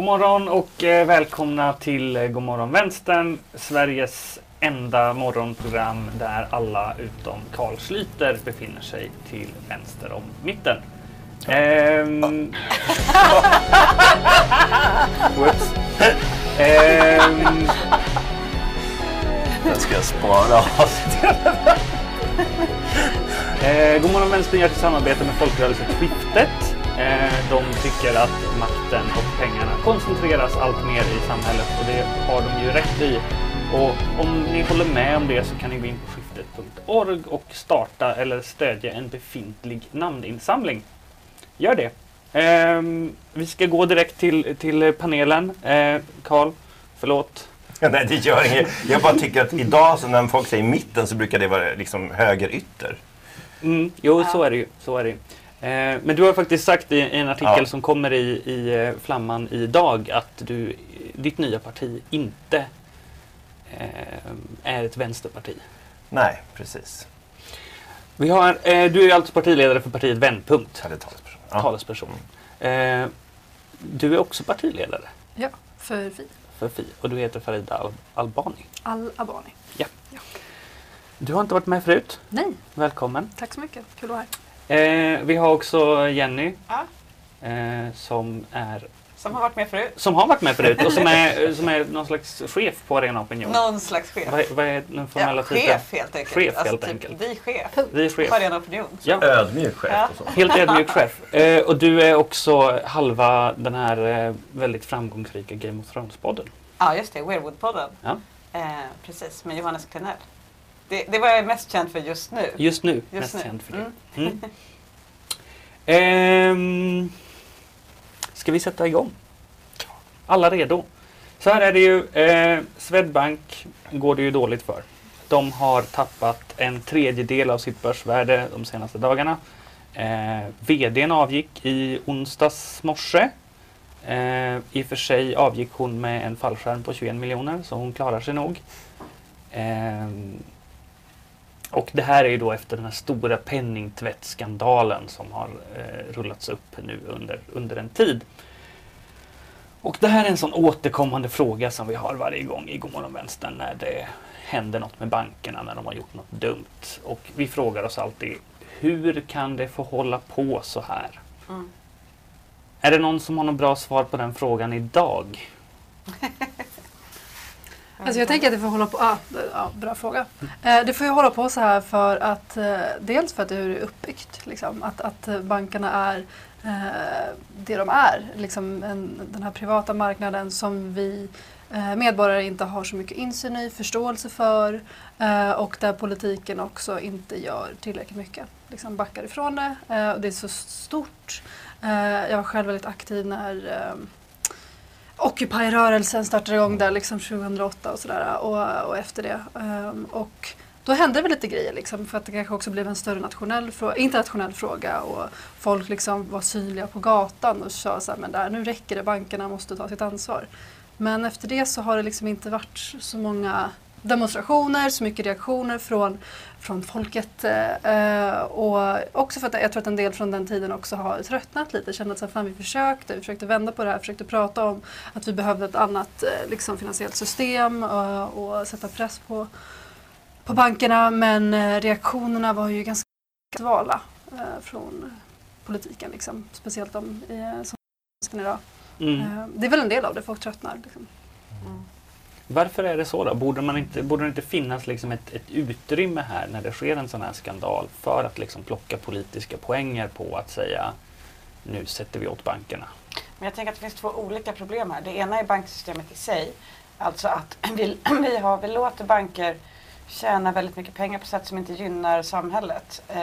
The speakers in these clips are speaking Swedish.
God morgon och eh, välkomna till eh, God morgon vänstern, Sveriges enda morgonprogram där alla utom Carl Schlyter befinner sig till vänster om mitten. Ehm... Whoops. Ehm... Den ska jag spara av. Eh, God morgon vänstern gör ett samarbete med folkrörelsen Skiftet. Eh, de tycker att makten och pengarna koncentreras allt mer i samhället och det har de ju rätt i. Och om ni håller med om det så kan ni gå in på skiftet.org och starta eller stödja en befintlig namninsamling. Gör det. Ehm, vi ska gå direkt till, till panelen. Eh, Karl, förlåt. Nej, det gör inget. Jag bara tycker att idag så när folk säger mitten så brukar det vara liksom högerytter. Mm, jo, så är det ju. Så är det ju. Eh, men du har faktiskt sagt i, i en artikel Ja. som kommer i, i eh, Flamman idag att du, ditt nya parti inte eh, är ett vänsterparti. Nej, precis. Vi har, eh, du är alltså partiledare för partiet Vändpunkt, Hade talesperson. Ja. talesperson. Eh, du är också partiledare Ja, för Fi. för Fi och du heter Farida Al- Albani. Al-Abani. Du har inte varit med förut. Nej, Välkommen. tack så mycket. Kul att vara här. Eh, vi har också Jenny Ja, eh, som är som har varit med förut. Som har varit med förut och som är, som är någon slags chef på Arena Opinion. Någon slags chef. Vad, är- vad är den formella Ja, titeln? chef helt enkelt. Chef, alltså, helt typ, enkelt. Vi chef. Vi chef. På Arena Opinion. Ja, Ödmjuk chef Ja. och så. helt ödmjuk chef. Eh, och du är också halva den här eh, väldigt framgångsrika Game of Thrones-podden. Ja, just det. Weirwood-podden. Ja. Eh, precis, med Johannes Klenell. Det, det var jag mest känd för just nu. Just nu, Just mest nu. känd för det. Mm. Mm. Ehm, ska vi sätta igång? Alla redo? Så här är det ju. Eh, Swedbank går det ju dåligt för. De har tappat en tredjedel av sitt börsvärde de senaste dagarna. Eh, VDn avgick i onsdags morse. Eh, I och för sig avgick hon med en fallskärm på 21 miljoner så hon klarar sig nog. Ehm, och det här är ju då efter den här stora penningtvättskandalen som har eh, rullats upp nu under, under en tid. Och det här är en sån återkommande fråga som vi har varje gång i Godmorgon Vänstern när det händer något med bankerna, när de har gjort något dumt. Och vi frågar oss alltid, hur kan det få hålla på så här? Mm. Är det någon som har något bra svar på den frågan idag? Alltså jag tänker att det får hålla på, ah, ja, bra fråga. Eh, det får ju hålla på så här för att eh, dels för att det är uppbyggt, liksom, att, att bankerna är eh, det de är, liksom en, den här privata marknaden som vi eh, medborgare inte har så mycket insyn i, förståelse för eh, och där politiken också inte gör tillräckligt mycket. Liksom backar ifrån det. Eh, och det är så stort. Jag var själv väldigt aktiv när Occupy-rörelsen startade igång där liksom 2008 och sådär och, och efter det. Um, och då hände det väl lite grejer liksom för att det kanske också blev en större nationell fråga, internationell fråga och folk liksom var synliga på gatan och sa så här, men där, nu räcker det, bankerna måste ta sitt ansvar. Men efter det så har det liksom inte varit så många demonstrationer, så mycket reaktioner från, från folket. Eh, och också för att jag tror att en del från den tiden också har tröttnat lite. Kände att så här, fan, vi försökte, vi försökte vända på det här, försökte prata om att vi behövde ett annat eh, liksom, finansiellt system eh, och sätta press på, på bankerna. Men eh, reaktionerna var ju ganska svala eh, från politiken. Liksom. Speciellt de som idag. Mm. Eh, det är väl en del av det, folk tröttnar. Liksom. Mm. Varför är det så då? Borde, man inte, borde det inte finnas liksom ett, ett utrymme här när det sker en sån här skandal för att liksom plocka politiska poänger på att säga nu sätter vi åt bankerna? Men jag tänker att det finns två olika problem här. Det ena är banksystemet i sig. Alltså att vi, vi, har, vi låter banker tjäna väldigt mycket pengar på sätt som inte gynnar samhället. Eh,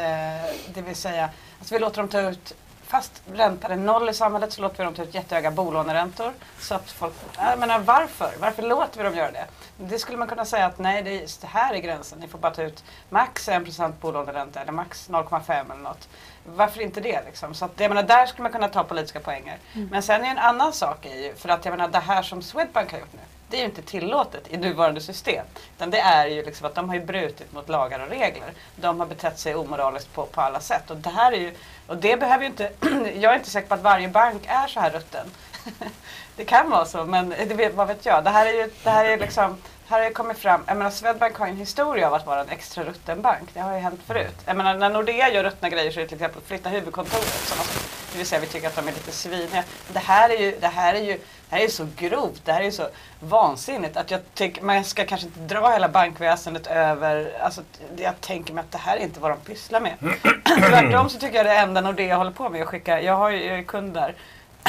det vill säga, alltså vi låter dem ta ut Fast räntan är noll i samhället så låter vi dem ta ut jättehöga bolåneräntor. Så att folk, jag menar, varför? Varför låter vi dem göra det? Det skulle man kunna säga att nej, det, är, det här är gränsen. Ni får bara ta ut max 1% bolåneränta eller max 0,5 eller något. Varför inte det liksom? Så att, jag menar, där skulle man kunna ta politiska poänger. Men sen är en annan sak är ju, för att jag menar det här som Swedbank har gjort nu, det är ju inte tillåtet i nuvarande system. Utan det är ju liksom att de har ju brutit mot lagar och regler. De har betett sig omoraliskt på, på alla sätt. Och det här är ju, och det behöver ju inte, jag är inte säker på att varje bank är så här rutten. det kan vara så, men det vet, vad vet jag. Det här är ju det här är liksom här har ju kommit fram, jag menar Swedbank har ju en historia av att vara en extra rutten bank. Det har ju hänt förut. Jag menar när Nordea gör ruttna grejer så är det till exempel att flytta huvudkontoret. Sådana som, det vill säga vi tycker att de är lite sviniga. Det här är ju, det här är ju, det här är så grovt, det här är ju så vansinnigt att jag tycker man ska kanske inte dra hela bankväsendet över, alltså jag tänker mig att det här är inte vad de pysslar med. Tvärtom så tycker jag det enda Nordea håller på med är att skicka, jag har ju jag är kund där,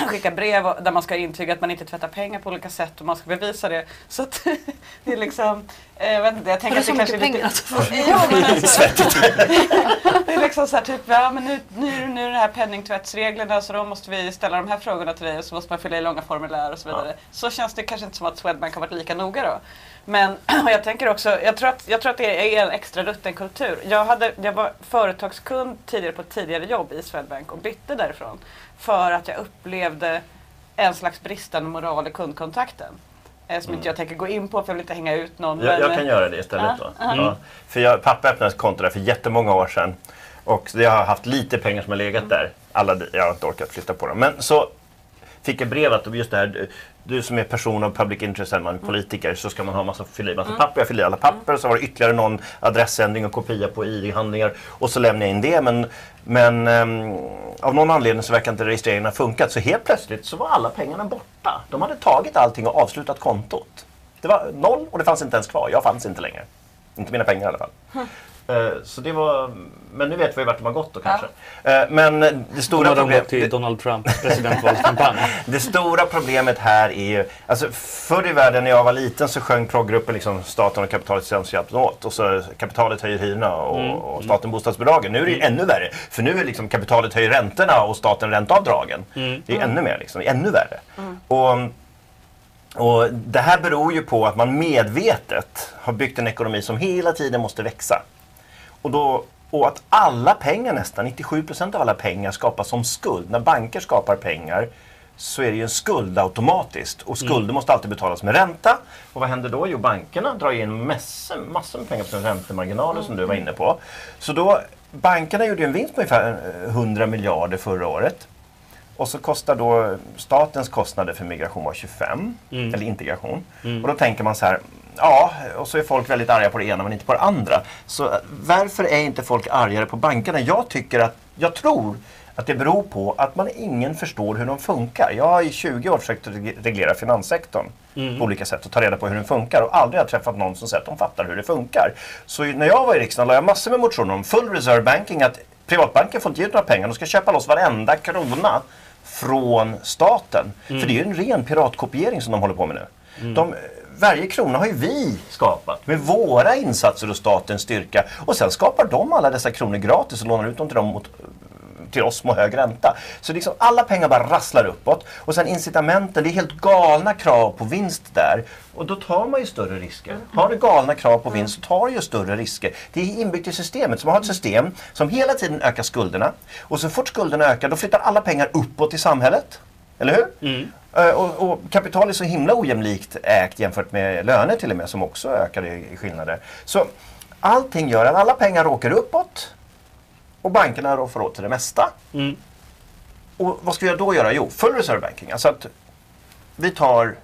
skicka brev och- där man ska intyga att man inte tvättar pengar på olika sätt och man ska bevisa det. Så att det är liksom, eh, jag vet inte, jag tänker att det kanske är lite... Ja, alltså, det är liksom så här typ, ja men nu, nu, nu är det här penningtvättsreglerna så då måste vi ställa de här frågorna till dig och så måste man fylla i långa formulär och så vidare. Så känns det kanske inte som att Swedbank har varit lika noga då. Men och jag tänker också, jag tror, att, jag tror att det är en extra rutten kultur. Jag, hade, jag var företagskund tidigare på ett tidigare jobb i Swedbank och bytte därifrån. För att jag upplevde en slags bristande moral i kundkontakten. Eh, som inte jag tänker gå in på för jag vill inte hänga ut någon. Jag, jag men- kan göra det istället Ja, då. Ja. För jag, pappa öppnade ett konto där för jättemånga år sedan. Och jag har haft lite pengar som har legat där. Alla, jag har inte orkat flytta på dem. Men så fick jag brev att just det här, du- som är person av public interest, man är politiker, så ska man ha massa, fylla i massa papper. Jag fyllde i alla papper och så var det ytterligare någon adressändring och kopia på ID-handlingar. Och så lämnade jag in det. Men, men ehm, av någon anledning så verkar inte registreringen ha funkat. Så helt plötsligt så var alla pengarna borta. De hade tagit allting och avslutat kontot. Det var noll och det fanns inte ens kvar. Jag fanns inte längre. Inte mina pengar i alla fall. Eh, Så det var, men nu vet vi vart de har gått då kanske. Eh, Men det stora, har de problem, gått till Donald Trumps presidentvalskampanj. det stora problemet här är ju, alltså förr i världen när jag var liten så sjöng proggruppen liksom staten och kapitalet tillsammans hjälps åt. Och så kapitalet höjer hyrorna och, och staten bostadsbidragen. Nu är det ju ännu värre. För nu är liksom kapitalet höjer räntorna och staten ränteavdragen. Det är ännu mer liksom, ännu värre. Och, och det här beror ju på att man medvetet har byggt en ekonomi som hela tiden måste växa. Och, då, och att alla pengar, nästan 97 procent av alla pengar skapas som skuld. När banker skapar pengar så är det ju en skuld automatiskt. Och skulder måste alltid betalas med ränta. Och vad händer då? Jo, bankerna drar in massor, massor med pengar på sina räntemarginaler som du var inne på. Så då, bankerna gjorde ju en vinst på ungefär eh, 100 miljarder förra året. Och så kostar då statens kostnader för migration var 25, eller integration. Och då tänker man så här, ja, och så är folk väldigt arga på det ena men inte på det andra. Så eh, varför är inte folk argare på bankerna? Jag tycker att, jag tror att det beror på att man ingen förstår hur de funkar. Jag har i 20 år försökt reg- reglera finanssektorn på olika sätt och ta reda på hur den funkar och aldrig har jag träffat någon som säger att de fattar hur det funkar. Så när jag var i riksdagen la jag massor med motioner om full reserve banking, att privatbanken får inte ge ut några pengar, de ska köpa loss varenda krona från staten. För det är ju en ren piratkopiering som de håller på med nu. De, varje krona har ju vi skapat med våra insatser och statens styrka. Och sen skapar de alla dessa kronor gratis och lånar ut dem till dem mot till oss med hög ränta. Så liksom alla pengar bara rasslar uppåt. Och sen incitamenten, det är helt galna krav på vinst där. Och då tar man ju större risker. Har du galna krav på vinst så tar du ju större risker. Det är inbyggt i systemet. Så man har ett system som hela tiden ökar skulderna. Och så fort skulderna ökar då flyttar alla pengar uppåt i samhället. Eller hur? Eh, Och, och kapital är så himla ojämlikt ägt jämfört med löner till och med som också ökar i, i skillnader. Så allting gör att alla pengar åker uppåt och bankerna då får åt till det mesta. Mm. Och vad ska vi då göra? Jo, full reserve banking. Alltså att vi tar...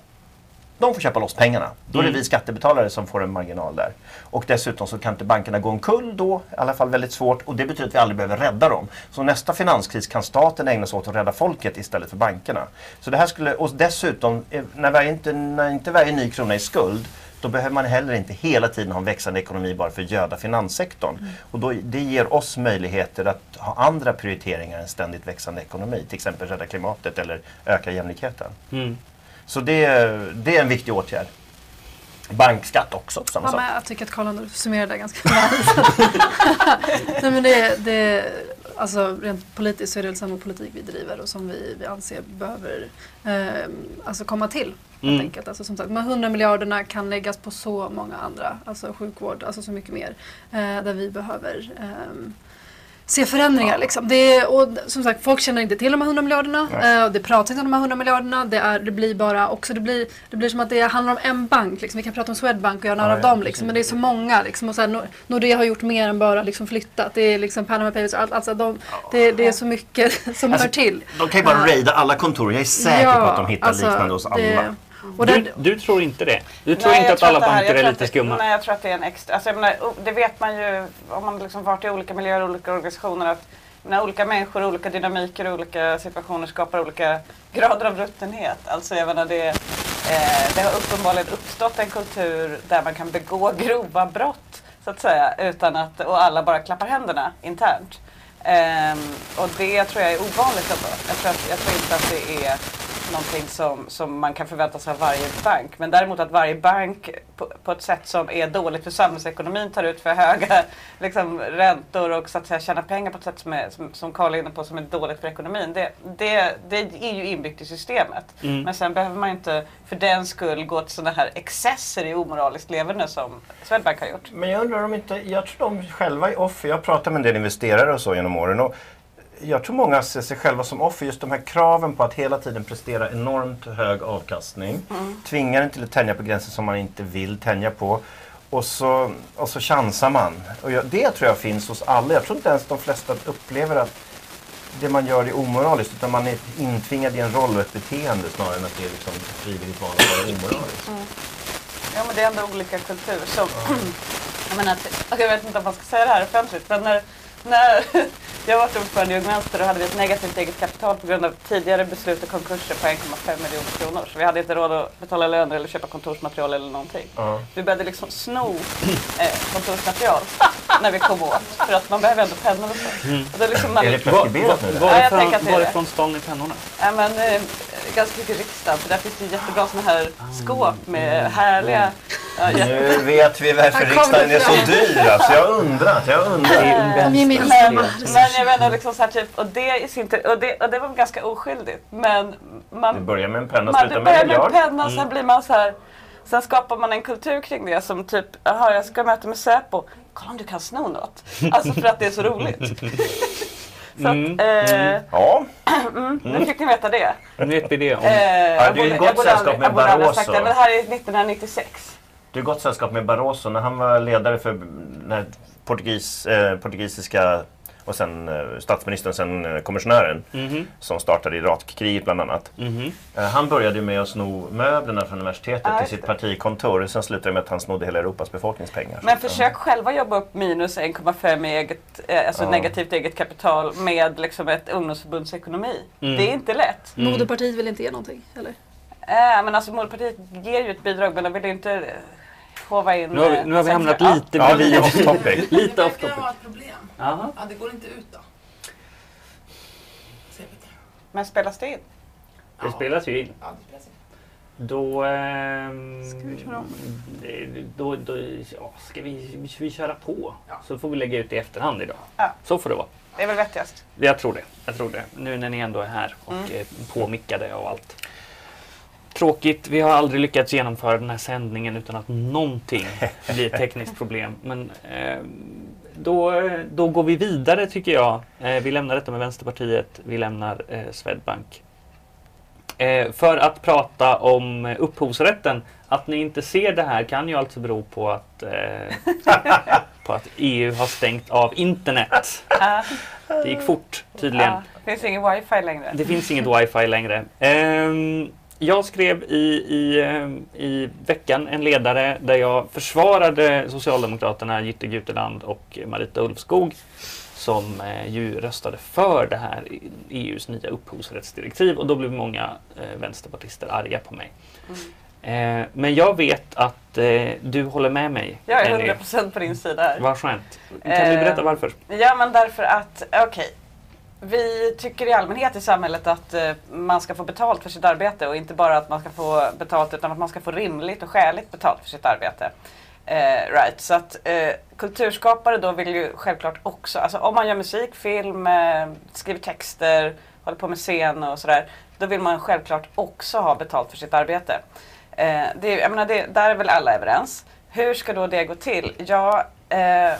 De får köpa loss pengarna. Då är det vi skattebetalare som får en marginal där. Och dessutom så kan inte bankerna gå omkull då, i alla fall väldigt svårt. Och det betyder att vi aldrig behöver rädda dem. Så nästa finanskris kan staten ägna sig åt att rädda folket istället för bankerna. Så det här skulle, och dessutom, eh, när, varje, inte, när inte varje ny krona är skuld, då behöver man heller inte hela tiden ha en växande ekonomi bara för att göda finanssektorn. Och då, det ger oss möjligheter att ha andra prioriteringar än ständigt växande ekonomi. Till exempel rädda klimatet eller öka jämlikheten. Mm. Så det, det är en viktig åtgärd. Bankskatt också, samma Ja, sak. men jag tycker att Karl summerade det ganska väl. Nej, men det, det, alltså, rent politiskt så är det samma politik vi driver och som vi, vi anser behöver eh, alltså komma till. Helt Mm. enkelt. Alltså, som sagt, de här 100 miljarderna kan läggas på så många andra, alltså sjukvård, alltså så mycket mer. Eh, där vi behöver ehm, se förändringar. Liksom. Det är, och som sagt, folk känner inte till de här 100 miljarderna. Eh, det pratas inte om de här 100 miljarderna. Det, är, det blir bara också, det blir, det blir som att det handlar om en bank. Liksom. Vi kan prata om Swedbank och göra några Ja, av ja, dem. Liksom. Men det är så många. Liksom. Och så här, Nor- Nordea har gjort mer än bara liksom, flyttat. Det är liksom Panama Papers. Allt, alltså, de, det, det är så mycket som Alltså, hör till. De kan ju bara Ja. raida alla kontor. Jag är säker på att de hittar alltså, liknande hos alla. Det- Och Du, du tror inte det? Du tror Nej, inte jag att tror alla det här- banker jag är tror lite att det- skumma? Nej, jag tror att det är en extra... Alltså, jag menar, det vet man ju om man liksom varit i olika miljöer och olika organisationer. Att när olika människor, olika dynamiker och olika situationer skapar olika grader av ruttenhet. Alltså jag menar det, eh, det har uppenbarligen uppstått en kultur där man kan begå grova brott så att säga utan att, och alla bara klappar händerna internt. Ehm, och det tror jag är ovanligt ändå. Jag tror, att, jag tror inte att det är någonting som, som man kan förvänta sig av varje bank. Men däremot att varje bank på, på ett sätt som är dåligt för samhällsekonomin tar ut för höga liksom, räntor och så att säga tjänar pengar på ett sätt som, är, som, som Carl är inne på som är dåligt för ekonomin. Det, det, det är ju inbyggt i systemet. Mm. Men sen behöver man inte för den skull gå till sådana här excesser i omoraliskt leverne som Swedbank har gjort. Men jag undrar om inte, jag tror de själva är offer. Jag pratar med en del investerare och så genom åren. Och jag tror många ser sig själva som offer. Just de här kraven på att hela tiden prestera enormt hög avkastning. Tvingar en till att tänja på gränser som man inte vill tänja på. Och så, och så chansar man. Och jag, det tror jag finns hos alla. Jag tror inte ens de flesta upplever att det man gör är omoraliskt. Utan man är intvingad i en roll och ett beteende snarare än att det är liksom frivilligt val att vara omoraliskt. Ja men det är ändå olika kultur. Som, jag, menar, och jag vet inte om man ska säga det här offentligt men när, när jag var ordförande i Ung Vänster då hade vi ett negativt eget kapital på grund av tidigare beslut och konkurser på 1,5 miljoner kronor. Så vi hade inte råd att betala löner eller köpa kontorsmaterial eller någonting. Ja. Vi började liksom sno eh, kontorsmaterial när vi kom åt. För att man behöver ändå pennor och så. Och då liksom man, Är det preskriberat nu? det? Ja, varifrån, det är det. stal ni pennorna? Ja, men, eh, ganska mycket riksdagen, för där finns det jättebra såna här skåp med härliga... Ja, jätte- Nu vet vi varför riksdagen det är så dyr. Alltså, jag undrar. Jag undrar. Men, inspiration. men jag menar liksom så här typ, och det i sin tur, och det, och det var ganska oskyldigt. Men Det man, börjar med en penna man slutar det med en miljard. penna och sen blir man så här Sen skapar man en kultur kring det som typ, jaha jag ska möta med Säpo. Kolla om du kan sno något. Alltså för att det är så roligt. så att, Mm, eh, Ja, mm, nu fick ni veta det. Nu vet vi det. Om, Eh, jag du är i gott sällskap med jag borde aldrig sagt Barroso. det, Men det här är 1996. Du är gott sällskap med Barroso när han var ledare för den portugis, eh, portugisiska och sen eh, statsministern, sen eh, kommissionären Mhm, som startade Irakkriget bland annat. mhm. Eh, han började med att sno möblerna från universitetet Ja, till sitt partikontor. Sen slutade det med att han snodde hela Europas befolkningspengar. Men Så, försök själva jobba upp minus 1,5 i eget, eh, alltså Ja. negativt eget kapital med liksom ett ungdomsförbunds ekonomi. Mm. Det är inte lätt. Mm. Moderpartiet vill inte ge någonting, eller? Äh, men alltså Moderpartiet ger ju ett bidrag men de vill inte hova in... Nu har vi, eh, nu har vi hamnat Ja. lite Ja, vi är bredvid. off topic. lite det off verkar topic. vara ett problem. Jaha. Ja, det går inte ut då. Men spelas det in? Det spelas ju in. Ja, det spelas in. Då... ehm, Ska vi köra om? eh, Då, då, ja, ska vi, ska vi köra på? Ja. Så får vi lägga ut i efterhand idag. Ja. Så får det vara. Det är väl vettigast? Jag tror det. Jag tror det. Nu när ni ändå är här och Mm. är påmickade och allt. Tråkigt. Vi har aldrig lyckats genomföra den här sändningen utan att någonting blir ett tekniskt problem. Men eh, då, då går vi vidare tycker jag. Eh, vi lämnar detta med Vänsterpartiet. Vi lämnar eh, Swedbank. Eh, för att prata om eh, upphovsrätten. Att ni inte ser det här kan ju alltså bero på att, eh, på att EU har stängt av internet. Det gick fort tydligen. Ja. Det finns ingen wifi längre. Det finns inget wifi längre. Jag skrev i, i, ehm, i veckan en ledare där jag försvarade Socialdemokraterna Jytte Guteland och Marita Ulvskog som eh, ju röstade för det här EUs nya upphovsrättsdirektiv och då blev många eh, vänsterpartister arga på mig. Eh, men jag vet att eh, du håller med mig. Jag är Ellie. 100% på din sida här. Vad skönt. Kan du Eh, berätta varför? Ja men därför att, okej. Vi tycker i allmänhet i samhället att eh, man ska få betalt för sitt arbete och inte bara att man ska få betalt utan att man ska få rimligt och skäligt betalt för sitt arbete. Eh, right, så att eh, kulturskapare då vill ju självklart också, alltså om man gör musik, film, eh, skriver texter, håller på med scen och sådär, då vill man självklart också ha betalt för sitt arbete. Eh, det, jag menar, det, där är väl alla överens. Hur ska då det gå till? Ja, eh,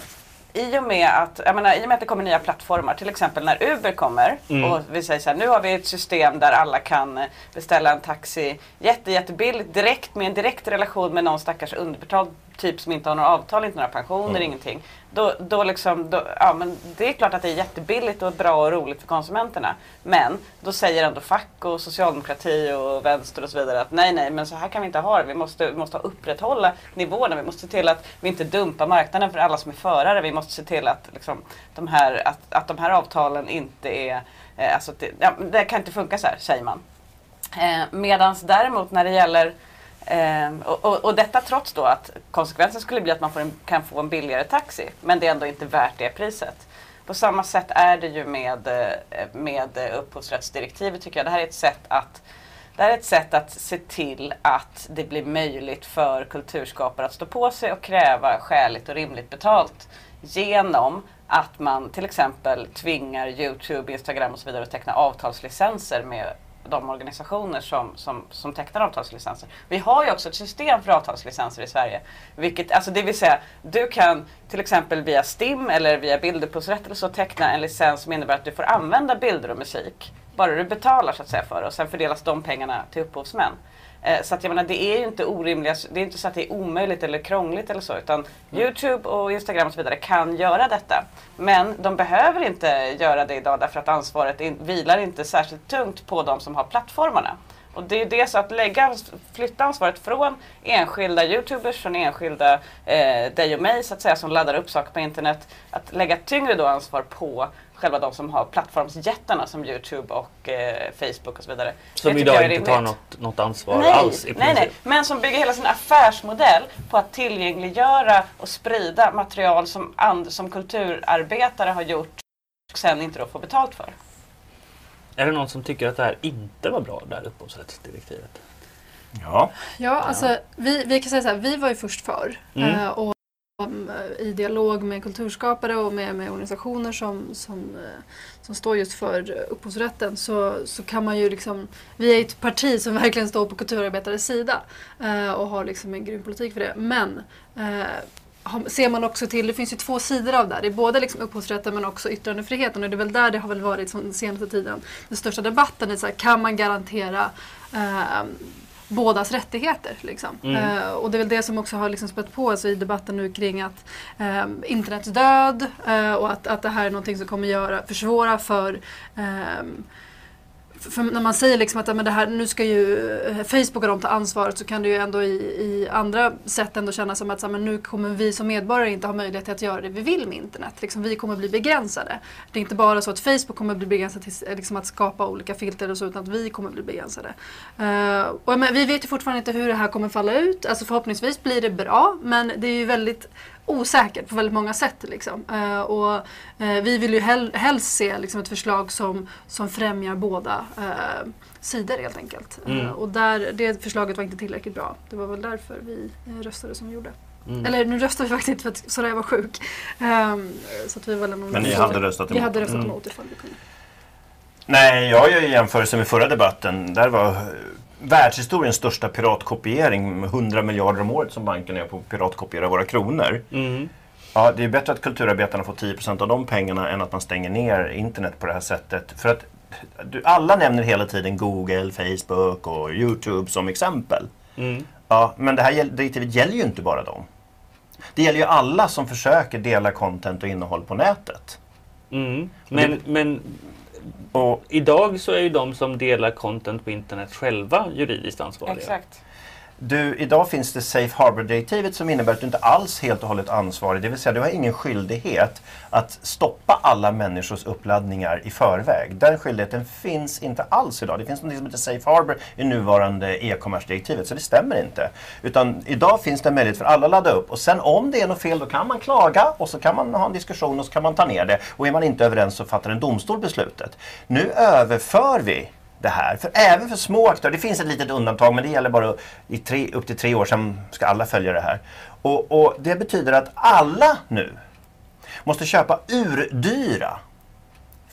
i och med att, jag menar, i och med att det kommer nya plattformar, till exempel när Uber kommer Mm. och vi säger så här, nu har vi ett system där alla kan beställa en taxi jätte, jättebilligt direkt med en direkt relation med någon stackars underbetald typ som inte har några avtal, inte några pensioner, Mm. ingenting. Då, då liksom, då, ja, men det är klart att det är jättebilligt och bra och roligt för konsumenterna. Men då säger ändå fack och socialdemokrati och vänster och så vidare att nej, nej, men så här kan vi inte ha det. Vi måste, vi måste upprätthålla nivåerna. Vi måste se till att vi inte dumpar marknaden för alla som är förare. Vi måste se till att, liksom, de, här, att, att de här avtalen inte är... Eh, alltså, det, ja, det kan inte funka så här, säger man. Eh, Medan däremot när det gäller Ehm, och, och, och detta trots då att konsekvensen skulle bli att man får en, kan få en billigare taxi. Men det är ändå inte värt det priset. På samma sätt är det ju med, eh, med upphovsrättsdirektivet tycker jag. Det här är ett sätt att det här är ett sätt att se till att det blir möjligt för kulturskapare att stå på sig och kräva skäligt och rimligt betalt genom att man till exempel tvingar Youtube, Instagram och så vidare att teckna avtalslicenser med de organisationer som, som, som tecknar avtalslicenser. Vi har ju också ett system för avtalslicenser i Sverige. Vilket, alltså det vill säga, du kan till exempel via STIM eller via bildupphovsrätt eller så teckna en licens som innebär att du får använda bilder och musik. Bara du betalar så att säga för det och sen fördelas de pengarna till upphovsmän. Eh, Så att jag menar, det är ju inte orimliga, det är inte så att det är omöjligt eller krångligt eller så. Utan Youtube och Instagram och så vidare kan göra detta. Men de behöver inte göra det idag därför att ansvaret in, vilar inte särskilt tungt på de som har plattformarna. Och det är det så att lägga, flytta ansvaret från enskilda Youtubers, från enskilda eh, dig och mig så att säga som laddar upp saker på internet. Att lägga tyngre då ansvar på själva de som har plattformsjättarna som Youtube och eh, Facebook och så vidare. Som idag inte tar något, något ansvar Nej, alls i nej, nej, princip. men som bygger hela sin affärsmodell på att tillgängliggöra och sprida material som, and, som kulturarbetare har gjort och sen inte då får betalt för. Är det någon som tycker att det här inte var bra, det här upphovsrättsdirektivet? Ja. Ja, alltså vi, vi kan säga så här, vi var ju först för. Mm. eh, och um, i dialog med kulturskapare och med, med organisationer som, som, eh, som står just för upphovsrätten så, så kan man ju liksom, vi är ett parti som verkligen står på kulturarbetares sida eh, och har liksom en grym politik för det. Men ser man också till, det finns ju två sidor av det här. Det är både liksom upphovsrätten men också yttrandefriheten och det är väl där det har väl varit som den senaste tiden den största debatten. Är så här, kan man garantera eh, bådas rättigheter. Liksom. Mm. Eh, och det är väl det som också har liksom spött på alltså, i debatten nu kring att eh, internets död eh, och att, att det här är någonting som kommer göra, försvåra för ehm, för när man säger liksom att men det här, nu ska ju eh, Facebook och de ta ansvaret så kan det ju ändå i, i andra sätt ändå kännas som att så här, men nu kommer vi som medborgare inte ha möjlighet att göra det vi vill med internet. Liksom, vi kommer bli begränsade. Det är inte bara så att Facebook kommer bli begränsad till eh, liksom, att skapa olika filter och så utan att vi kommer bli begränsade. Uh, och, men, vi vet ju fortfarande inte hur det här kommer falla ut. Alltså, förhoppningsvis blir det bra men det är ju väldigt osäkert på väldigt många sätt. Liksom. Eh, och, eh, vi vill ju hel helst se liksom, ett förslag som, som främjar båda eh, sidor helt enkelt. Mm. Eh, och där, det förslaget var inte tillräckligt bra. Det var väl därför vi eh, röstade som vi gjorde. Mm. Eller nu röstade vi faktiskt inte för att Soraya var sjuk. Ehm, så att vi var Men ni hade röstat Vi emot? hade röstat Mm. emot ifall vi kunde. Nej, jag gör jämförelse med förra debatten. Där var världshistoriens största piratkopiering med 100 miljarder om året som banken är på att piratkopiera våra kronor. Mm. Ja, det är bättre att kulturarbetarna får 10% av de pengarna än att man stänger ner internet på det här sättet. För att du, alla nämner hela tiden Google, Facebook och Youtube som exempel. Mm. Ja, men det här direktivet gäller ju inte bara dem. Det gäller ju alla som försöker dela content och innehåll på nätet. Mm. Men, men och idag så är ju de som delar content på internet själva juridiskt ansvariga. Exakt. Du, idag finns det Safe Harbor-direktivet som innebär att du inte alls helt och hållet ansvarig. Det vill säga, du har ingen skyldighet att stoppa alla människors uppladdningar i förväg. Den skyldigheten finns inte alls idag. Det finns något som heter Safe Harbor i nuvarande e-commerce-direktivet, så det stämmer inte. Utan idag finns det en möjlighet för alla att ladda upp och sen om det är något fel då kan man klaga och så kan man ha en diskussion och så kan man ta ner det. Och är man inte överens så fattar en domstol beslutet. Nu överför vi det här. För även för små aktörer, det finns ett litet undantag men det gäller bara i tre, upp till tre år, sen ska alla följa det här. Och, och det betyder att alla nu måste köpa urdyra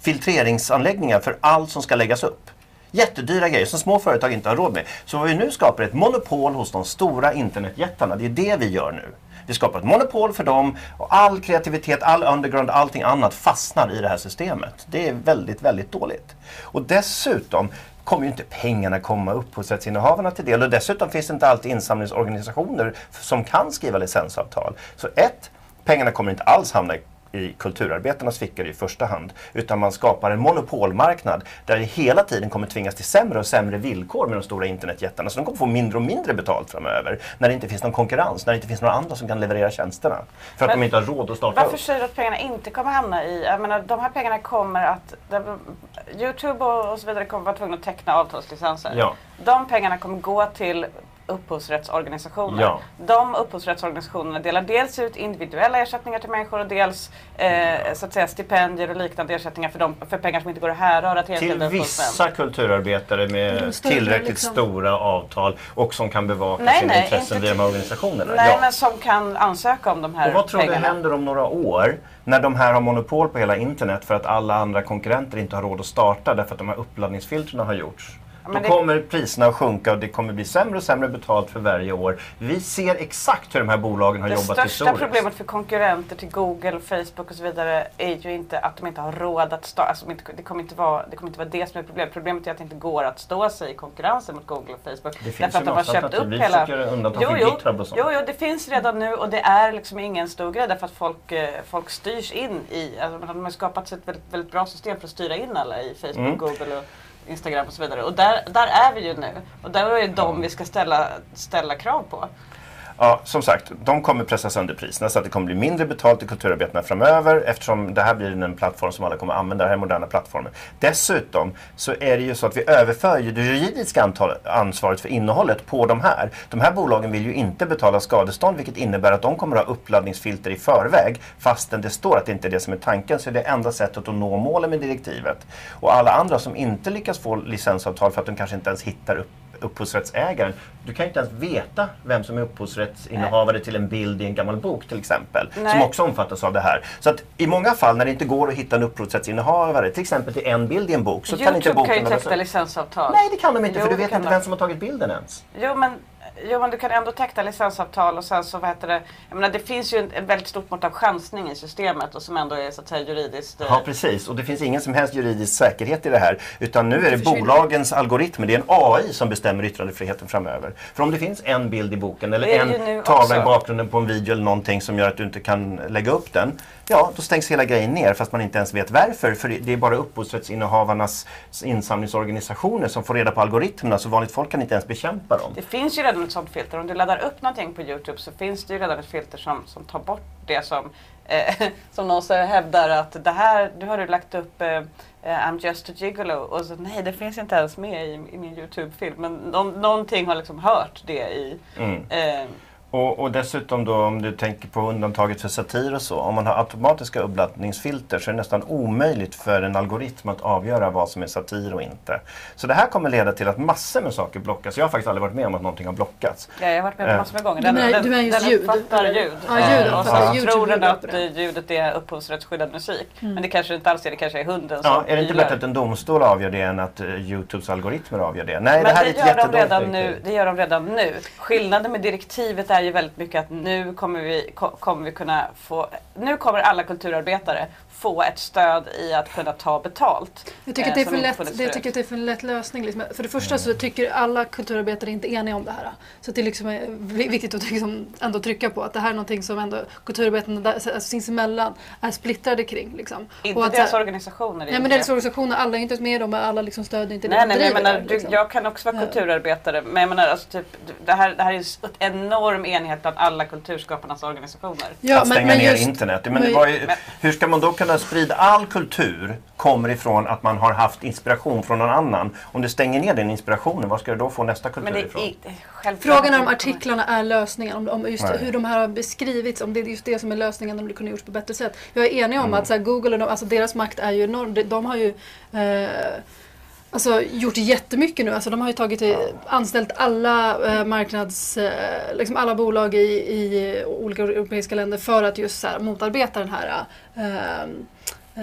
filtreringsanläggningar för allt som ska läggas upp. Jättedyra grejer som små företag inte har råd med. Så vad vi nu skapar är ett monopol hos de stora internetjättarna. Det är det vi gör nu. Vi skapar ett monopol för dem och all kreativitet, all underground, allting annat fastnar i det här systemet. Det är väldigt, väldigt dåligt. Och dessutom kommer ju inte pengarna komma upphovsrättsinnehavarna till del och dessutom finns det inte alltid insamlingsorganisationer som kan skriva licensavtal. Så ett, pengarna kommer inte alls hamna i i kulturarbetarnas fickor i första hand. Utan man skapar en monopolmarknad där det hela tiden kommer tvingas till sämre och sämre villkor med de stora internetjättarna. Så de kommer få mindre och mindre betalt framöver. När det inte finns någon konkurrens, när det inte finns några andra som kan leverera tjänsterna. För att Men de inte har råd att starta Varför upp. säger du att pengarna inte kommer hamna i... Jag menar, de här pengarna kommer att... Youtube och, och så vidare kommer vara tvungna att teckna avtalslicenser. Ja. De pengarna kommer gå till upphovsrättsorganisationer. Ja. De upphovsrättsorganisationerna delar dels ut individuella ersättningar till människor och dels eh, så att säga, stipendier och liknande ersättningar för, de, för pengar som inte går att härröra till Till vissa kulturarbetare med större, tillräckligt liksom. stora avtal och som kan bevaka Nej, sina nej, intressen via de här organisationerna. Nej, Ja. men som kan ansöka om de här Och vad tror du pengarna. händer om några år när de här har monopol på hela internet för att alla andra konkurrenter inte har råd att starta därför att de här uppladdningsfiltren har gjorts? Då det- kommer priserna att sjunka och det kommer bli sämre och sämre betalt för varje år. Vi ser exakt hur de här bolagen har Det jobbat största historiskt. problemet för konkurrenter till Google, Facebook och så vidare är ju inte att de inte har råd att starta. Alltså, det, kommer inte vara, det kommer inte vara det som är problemet. Problemet är att det inte går att stå sig i konkurrensen mot Google och Facebook. Det finns därför att ju de har massa köpt upp Vi hela... undantag Jo, från jo, GitHub och sånt. jo, jo, det finns redan nu och det är liksom ingen stor grej därför att folk, eh, folk styrs in i... Alltså, de har skapat ett väldigt, väldigt bra system för att styra in alla i Facebook, Mm. Google och Instagram och så vidare. Och där, där är vi ju nu. Och där är det de vi ska ställa, ställa krav på. Ja, som sagt, de kommer pressa sönder priserna så att det kommer bli mindre betalt till kulturarbetarna framöver eftersom det här blir en plattform som alla kommer använda, Det här moderna plattformen. Dessutom så är det ju så att vi överför ju det juridiska antal, ansvaret för innehållet på de här. De här bolagen vill ju inte betala skadestånd vilket innebär att de kommer att ha uppladdningsfilter i förväg fastän det står att det inte är det som är tanken så är det enda sättet att nå målen med direktivet. Och alla andra som inte lyckas få licensavtal för att de kanske inte ens hittar upp upphovsrättsägaren. Du kan ju inte ens veta vem som är upphovsrättsinnehavare till en bild i en gammal bok till exempel. Nej. Som också omfattas av det här. Så att i många fall när det inte går att hitta en upphovsrättsinnehavare, till exempel till en bild i en bok, så kan inte Youtube boken kan ju teckna licensavtal. Nej, det kan de inte Jo, för du vet inte vem som har tagit bilden ens. Jo men, jo men du kan ändå teckna licensavtal och sen så vad heter det, jag menar det finns ju en, en väldigt stort mått av chansning i systemet och som ändå är så att säga juridiskt eh, Ja, precis. Och det finns ingen som helst juridisk säkerhet i det här. Utan nu är det bolagens algoritmer, det är en AI som bestämmer yttrandefriheten framöver. För om det finns en bild i boken eller en tavla i bakgrunden på en video eller någonting som gör att du inte kan lägga upp den. Ja, då stängs hela grejen ner fast man inte ens vet varför. För det är bara upphovsrättsinnehavarnas insamlingsorganisationer som får reda på algoritmerna så vanligt folk kan inte ens bekämpa dem. Det finns ju redan ett sånt filter. Om du laddar upp någonting på Youtube så finns det ju redan ett filter som, som tar bort det som, eh, som någon så hävdar att det här, nu har du lagt upp eh, eh, I'm just a gigolo och så nej det finns inte ens med i, i min Youtube-film. Men någon, någonting har liksom hört det i Mm. eh, Och, och dessutom då om du tänker på undantaget för satir och så. Om man har automatiska uppladdningsfilter så är det nästan omöjligt för en algoritm att avgöra vad som är satir och inte. Så det här kommer leda till att massor med saker blockas. Jag har faktiskt aldrig varit med om att någonting har blockats. Ja, jag har varit med på Eh. massor med gånger. Du menar- du menar just den ljud? uppfattar ljud. Ja, ljud Eh, och så ljud. tror den att eh, ljudet är upphovsrättsskyddad musik. Mm. Men det kanske inte alls är, det kanske är hunden Ja, som är det inte bättre att en domstol avgör det än att uh, Youtubes algoritmer avgör det? Nej, Men det här är det ett gör, de jättedåligt redan direktiv. nu, det gör de redan nu. Skillnaden med direktivet är ju väldigt mycket att nu kommer vi, kommer vi kunna få, nu kommer alla kulturarbetare få ett stöd i att kunna ta betalt. Jag tycker, eh, att det är som för lätt, det, jag tycker att det är för en lätt lösning. Liksom. För det första så tycker alla kulturarbetare inte eniga om det här. Så det är liksom är vi- viktigt att liksom ändå trycka på att det här är någonting som ändå kulturarbetarna där- alltså sinsemellan är splittrade kring. Liksom. Inte Och att, deras organisationer. Nej men deras organisationer, alla är inte med dem, alla liksom stödjer inte Nej, det nej, de men jag, driver menar, liksom. jag kan också vara Ja. kulturarbetare men jag menar alltså typ, det, här, det här är en enorm enhet bland alla kulturskaparnas organisationer. Ja, att men- stänga men ner just- internet. Men men- ju, Men- hur ska man då kunna sprida all kultur kommer ifrån att man har haft inspiration från någon annan. Om du stänger ner den inspirationen, var ska du då få nästa kultur Men det ifrån? Frågan är om artiklarna är lösningen, om, om just Nej. hur de här har beskrivits, om det är just det som är lösningen, om det kunde gjorts på bättre sätt. Jag är enig om Mm. att så här, Google och de, alltså deras makt är ju enorm. De, de har ju eh, alltså, gjort jättemycket nu. Alltså, de har ju tagit, eh, anställt alla eh, marknads, eh, liksom alla bolag i, i olika europeiska länder för att just så här, motarbeta den här eh,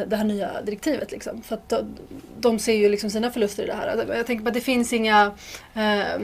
det här nya direktivet. Liksom. För att de, de ser ju liksom sina förluster i det här. Jag tänker på att det finns inga eh,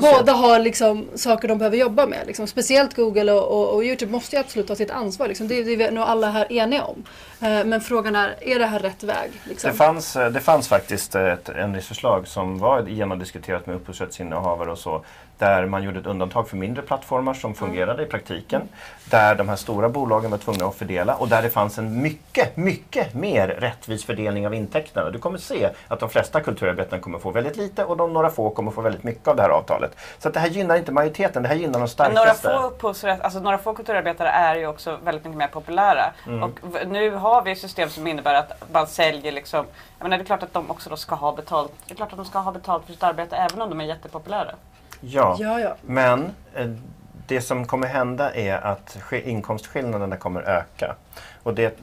båda har liksom saker de behöver jobba med. Liksom. Speciellt Google och, och, och Youtube måste ju absolut ta sitt ansvar. Liksom. Det, det är vi nog alla här eniga om. Eh, men frågan är, är det här rätt väg? Liksom? Det fanns, eh, det fanns faktiskt ett ändringsförslag som var genomdiskuterat med upphovsrättsinnehavare och så. Där man gjorde ett undantag för mindre plattformar som fungerade i praktiken. Där de här stora bolagen var tvungna att fördela och där det fanns en mycket, mycket mer rättvis fördelning av intäkterna. Du kommer se att de flesta kulturarbetarna kommer få väldigt lite och de några få kommer få väldigt mycket av det här avtalet. Så att det här gynnar inte majoriteten, det här gynnar de Men starkaste. några få alltså några få kulturarbetare är ju också väldigt mycket mer populära. Mm. Och nu har vi system som innebär att man säljer liksom, jag menar det är klart att de också då ska ha betalt, det är klart att de ska ha betalt för sitt arbete även om de är jättepopulära. Ja. Ja, ja. Men eh, det som kommer hända är att sk- inkomstskillnaderna kommer öka. Och det,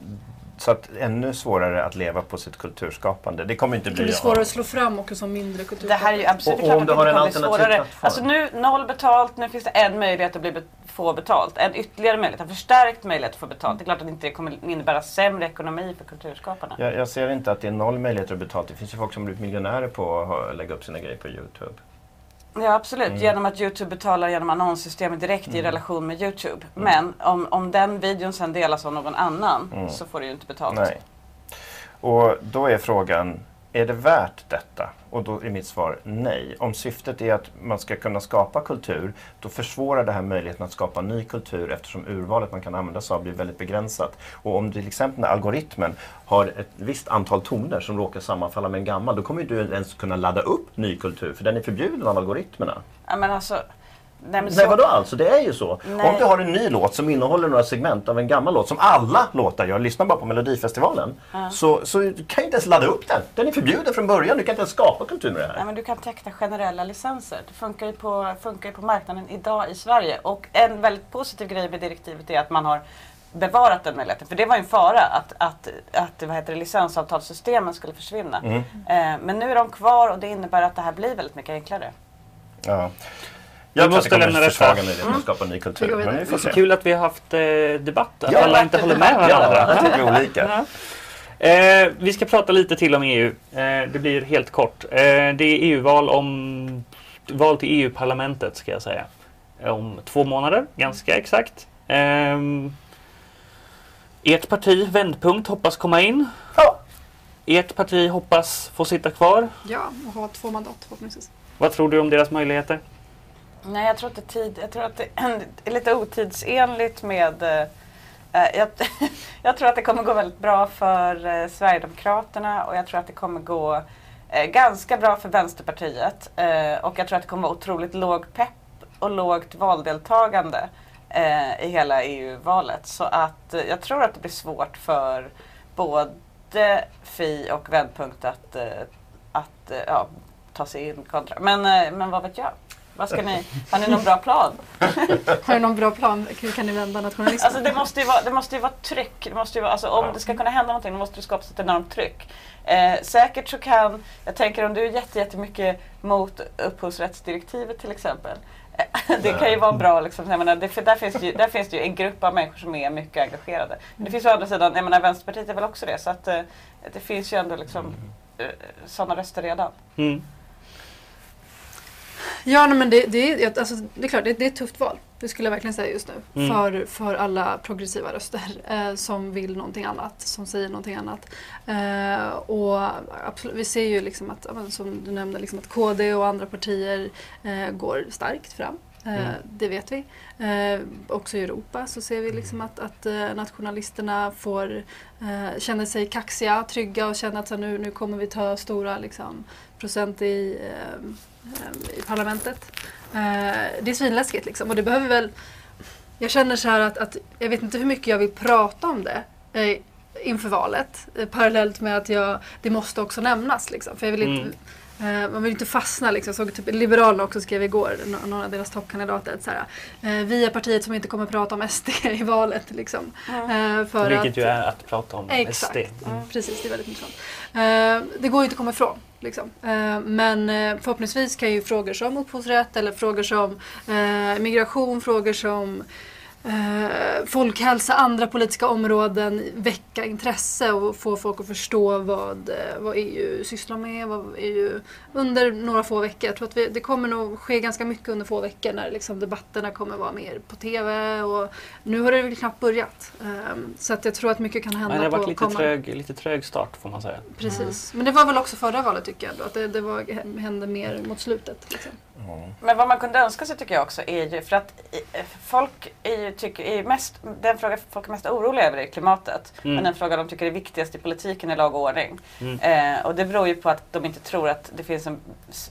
så att ännu svårare att leva på sitt kulturskapande. Det kommer inte Det bli... kan bli svårare att slå fram också som mindre kultur. Det här är ju absolut Och- det och om du har det en alternativ plattform. Alltså nu noll betalt, nu finns det en möjlighet att bli få betalt. En ytterligare möjlighet, en förstärkt möjlighet att få betalt. Det är klart att inte det kommer innebära sämre ekonomi för kulturskaparna. Jag, jag ser inte att det är noll möjligheter att betala. Det finns ju folk som blivit miljonärer på att ha- lägga upp sina grejer på Youtube. Ja absolut, Mm. genom att Youtube betalar genom annonssystemet direkt i relation med Youtube. Men om, om den videon sen delas av någon annan Mm. så får du ju inte betalt. Nej. Och då är frågan, är det värt detta? Och då är mitt svar nej. Om syftet är att man ska kunna skapa kultur, då försvårar det här möjligheten att skapa ny kultur eftersom urvalet man kan använda sig av blir väldigt begränsat. Och om till exempel när algoritmen har ett visst antal toner som råkar sammanfalla med en gammal, då kommer ju du inte ens kunna ladda upp ny kultur, för den är förbjuden av algoritmerna. Ja, men alltså, nej, men Nej så, vadå alltså, det är ju så. Nej. Om du har en ny låt som innehåller några segment av en gammal låt som alla låtar gör, lyssna bara på Melodifestivalen. Så, så du kan inte ens ladda upp den. Den är förbjuden från början, du kan inte ens skapa kultur med det Nej, här. men du kan teckna generella licenser. Det funkar ju, på, funkar ju på marknaden idag i Sverige. Och en väldigt positiv grej med direktivet är att man har bevarat den möjligheten. För det var ju en fara att, att, att vad heter det, licensavtalssystemen skulle försvinna. Mm. Eh, men nu är de kvar och det innebär att det här blir väldigt mycket enklare. Ja. Vi Jag att måste det lämna att detta. försvaga möjligheten att skapa ny Vi kultur. går Men vi får se. kul att vi har haft eh, debatt, att Ja, alla inte håller med Ja, varandra. jag tycker olika. Ja. Eh, vi ska prata lite till om EU. Eh, det blir helt kort. Eh, det är EU-val om val till EU-parlamentet ska jag säga. Om två månader, ganska exakt. Eh, ert parti, Vändpunkt, hoppas komma in. Ja. Ert parti hoppas få sitta kvar. Ja, och ha två mandat förhoppningsvis. Vad tror du om deras möjligheter? Nej, jag tror att det tid, jag tror att det är lite otidsenligt med... eh, eh, jag, jag tror att det kommer gå väldigt bra för eh, Sverigedemokraterna och jag tror att det kommer gå eh, ganska bra för Vänsterpartiet. Eh, och jag tror att det kommer vara otroligt låg pepp och lågt valdeltagande eh, i hela EU-valet. Så att eh, jag tror att det blir svårt för både Fi och Vändpunkt att, eh, att eh, ja, ta sig in kontra. Men, eh, men vad vet jag? Vad ska ni, har ni någon bra plan? Har du någon bra plan? Hur kan ni vända nationalismen? Alltså det måste ju vara, det måste ju vara tryck. Det måste ju vara, alltså, om det ska kunna hända någonting då måste det skapas ett enormt tryck. Eh, säkert så kan, jag tänker om du är jätte, jättemycket mot upphovsrättsdirektivet till exempel. Eh, det kan ju vara bra, liksom, jag menar, det, för där, finns det ju, där finns det ju en grupp av människor som är mycket engagerade. Men det finns å andra sidan, jag menar Vänsterpartiet är väl också det. Så att eh, det finns ju ändå liksom eh, sådana röster redan. Mm. Ja, men det, det, är, alltså, det är klart, det, det är ett tufft val. Det skulle jag verkligen säga just nu. Mm. För, för alla progressiva röster eh, som vill någonting annat, som säger någonting annat. Eh, och absolut, vi ser ju liksom att, som du nämnde, liksom att KD och andra partier eh, går starkt fram. Eh, Mm. Det vet vi. Eh, också i Europa så ser vi liksom att, att eh, nationalisterna får, eh, känner sig kaxiga, trygga och känner att så, nu, nu kommer vi ta stora liksom, procent i, eh, Eh, i parlamentet. Eh, det är svinläskigt liksom och det behöver väl... Jag känner så här att, att jag vet inte hur mycket jag vill prata om det eh, inför valet. Eh, parallellt med att jag, det måste också nämnas liksom. För jag vill inte, eh, man vill inte fastna liksom. Jag såg typ Liberalerna också skrev igår, nå- några av deras toppkandidater, att så här, eh, vi är partiet som inte kommer prata om SD i valet liksom. Eh, för Vilket att, ju är att prata om Exakt. SD. Mm. Precis, det är väldigt intressant. Eh, det går ju inte att komma ifrån. Liksom. Eh, men eh, förhoppningsvis kan ju frågor som upphovsrätt eller frågor som eh, migration, frågor som eh, folkhälsa, andra politiska områden väcka intresse och få folk att förstå vad, eh, vad EU sysslar med vad EU, under några få veckor. Jag tror att vi, det kommer nog ske ganska mycket under få veckor när liksom debatterna kommer vara mer på TV och nu har det väl knappt börjat. Um, så att jag tror att mycket kan hända. Men det har varit på lite kommande- trög, lite trög start får man säga. Precis. Men det var väl också förra valet tycker jag. Då, att det, det var, hände mer mot slutet. Liksom. Men vad man kunde önska sig tycker jag också är ju för att folk är ju, tycker, är mest, den fråga folk är mest oroliga över är klimatet. Mm. Men den fråga de tycker är viktigast i politiken är lag och ordning. Mm. Eh, och det beror ju på att de inte tror att det finns en,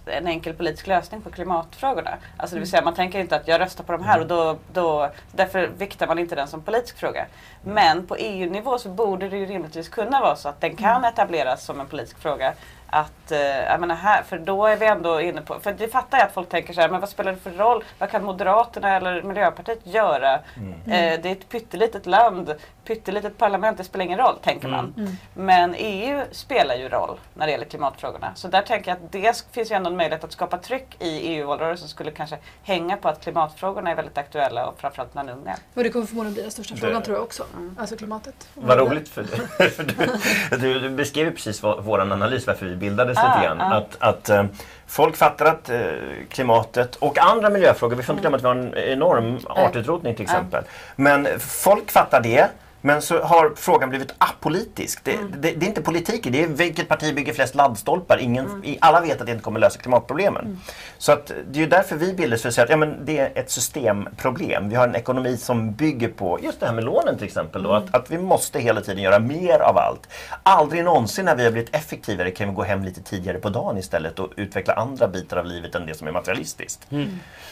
en enkel politisk lösning på klimatfrågorna. Alltså det vill säga man tänker inte att jag röstar på de här och då, då därför viktar man inte den som politisk fråga. Men på EU-nivå så borde det ju rimligtvis kunna vara så att den kan etableras som en politisk fråga. Att, eh, jag menar här, för då är vi ändå inne på, för det fattar jag att folk tänker så här, men vad spelar det för roll? Vad kan Moderaterna eller Miljöpartiet göra? Eh, det är ett pyttelitet land, pyttelitet parlament, det spelar ingen roll, tänker man. Mm. Men EU spelar ju roll när det gäller klimatfrågorna. Så där tänker jag att det finns ju ändå en möjlighet att skapa tryck i EU-valrörelsen skulle kanske hänga på att klimatfrågorna är väldigt aktuella och framförallt bland unga. Och det kommer förmodligen bli den största Det- frågan tror jag också. Alltså klimatet. Vad roligt för dig. för du, du, beskrev precis vår, vår analys varför vi bildades Ah, lite grann. ah. Att, att eh, folk fattar att eh, klimatet och andra miljöfrågor, vi får inte glömma att vi har en enorm artutrotning till exempel. Men folk fattar det. Men så har frågan blivit apolitisk. Det, det, det är inte politiken, det är vilket parti bygger flest laddstolpar. Ingen, i- Alla vet att det inte kommer lösa klimatproblemen. Så att det är därför vi bildades för att säga att ja, men det är ett systemproblem. Vi har en ekonomi som bygger på just det här med lånen till exempel. Då, att, att vi måste hela tiden göra mer av allt. Aldrig någonsin när vi har blivit effektivare kan vi gå hem lite tidigare på dagen istället och utveckla andra bitar av livet än det som är materialistiskt.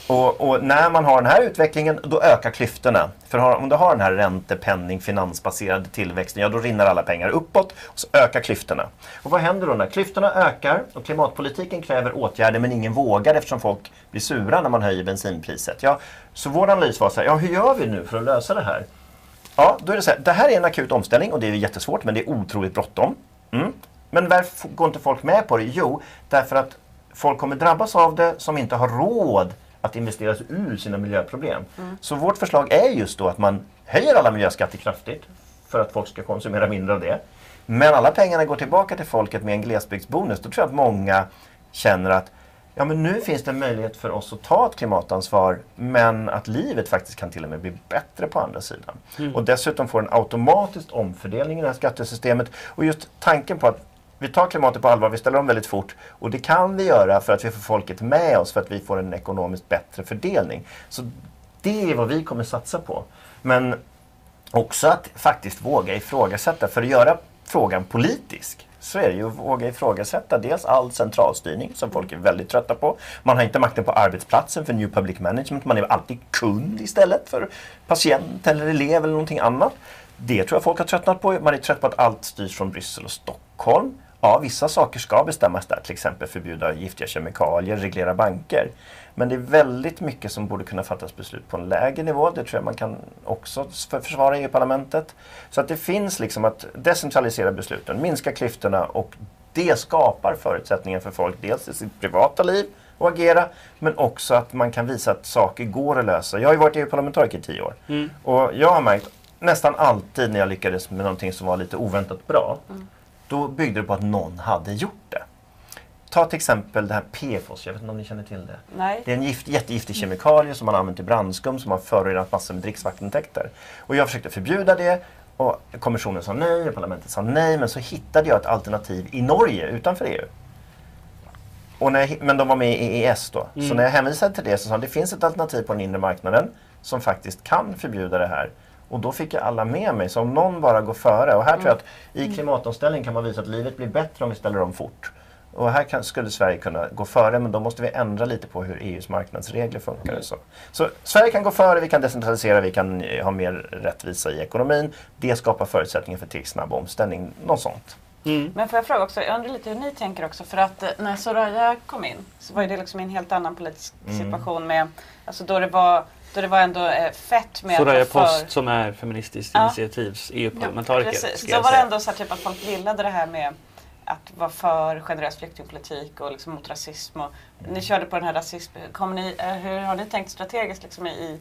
Och, och när man har den här utvecklingen, då ökar klyftorna. För har, om du har den här ränte, penning, finansbaserade tillväxten, ja då rinner alla pengar uppåt och så ökar klyftorna. Och vad händer då när klyftorna ökar och klimatpolitiken kräver åtgärder men ingen vågar eftersom folk blir sura när man höjer bensinpriset? Ja, så vår analys var så här, ja hur gör vi nu för att lösa det här? Ja, då är det så här, det här är en akut omställning och det är jättesvårt men det är otroligt bråttom. Mm. Men varför går inte folk med på det? Jo, därför att folk kommer drabbas av det som inte har råd att investera sig ur sina miljöproblem. Så vårt förslag är just då att man höjer alla miljöskatter kraftigt för att folk ska konsumera mindre av det. Men alla pengarna går tillbaka till folket med en glesbygdsbonus. Då tror jag att många känner att ja, men nu finns det en möjlighet för oss att ta ett klimatansvar men att livet faktiskt kan till och med bli bättre på andra sidan. Och dessutom får en automatisk omfördelning i det här skattesystemet. Och just tanken på att vi tar klimatet på allvar, vi ställer om väldigt fort och det kan vi göra för att vi får folket med oss för att vi får en ekonomiskt bättre fördelning. Så det är vad vi kommer satsa på. Men också att faktiskt våga ifrågasätta. För att göra frågan politisk så är det ju att våga ifrågasätta dels all centralstyrning som folk är väldigt trötta på. Man har inte makten på arbetsplatsen för New Public Management. Man är alltid kund istället för patient eller elev eller någonting annat. Det tror jag folk har tröttnat på. Man är trött på att allt styrs från Bryssel och Stockholm. Ja, vissa saker ska bestämmas där, till exempel förbjuda giftiga kemikalier, reglera banker. Men det är väldigt mycket som borde kunna fattas beslut på en lägre nivå. Det tror jag man kan också för- försvara i EU-parlamentet. Så att det finns liksom att decentralisera besluten, minska klyftorna och det skapar förutsättningar för folk dels i sitt privata liv att agera men också att man kan visa att saker går att lösa. Jag har ju varit EU-parlamentariker i tio år Mm. och jag har märkt nästan alltid när jag lyckades med någonting som var lite oväntat bra då byggde det på att någon hade gjort det. Ta till exempel det här PFOS, jag vet inte om ni känner till det. Nej. Det är en gift, jättegiftig kemikalie som man använt i brandskum som har förorenat massor med dricksvattentäkter. Och jag försökte förbjuda det och kommissionen sa nej och parlamentet sa nej men så hittade jag ett alternativ i Norge utanför EU. Och när jag, men de var med i EES då. Så när jag hänvisade till det så sa de det finns ett alternativ på den inre marknaden som faktiskt kan förbjuda det här. Och då fick jag alla med mig. Så om någon bara går före. Och här tror jag att i klimatomställning kan man visa att livet blir bättre om vi ställer om fort. Och här kan, skulle Sverige kunna gå före men då måste vi ändra lite på hur EUs marknadsregler funkar. och Så. så Sverige kan gå före, vi kan decentralisera, vi kan eh, ha mer rättvisa i ekonomin. Det skapar förutsättningar för till snabb omställning. Något sånt. Mm. Men får jag fråga också, jag undrar lite hur ni tänker också för att eh, när Soraya kom in så var ju det liksom en helt annan politisk Mm. situation med, alltså då det var, då det var ändå eh, fett med Soraya för... Post som är Feministiskt Ja. initiativs EU-parlamentariker. Ska då var det ändå så här, typ att folk gillade det här med att vara för generös flyktingpolitik och liksom mot rasism. Och ni körde på den här rasism. Kommer ni, eh, hur har ni tänkt strategiskt liksom i,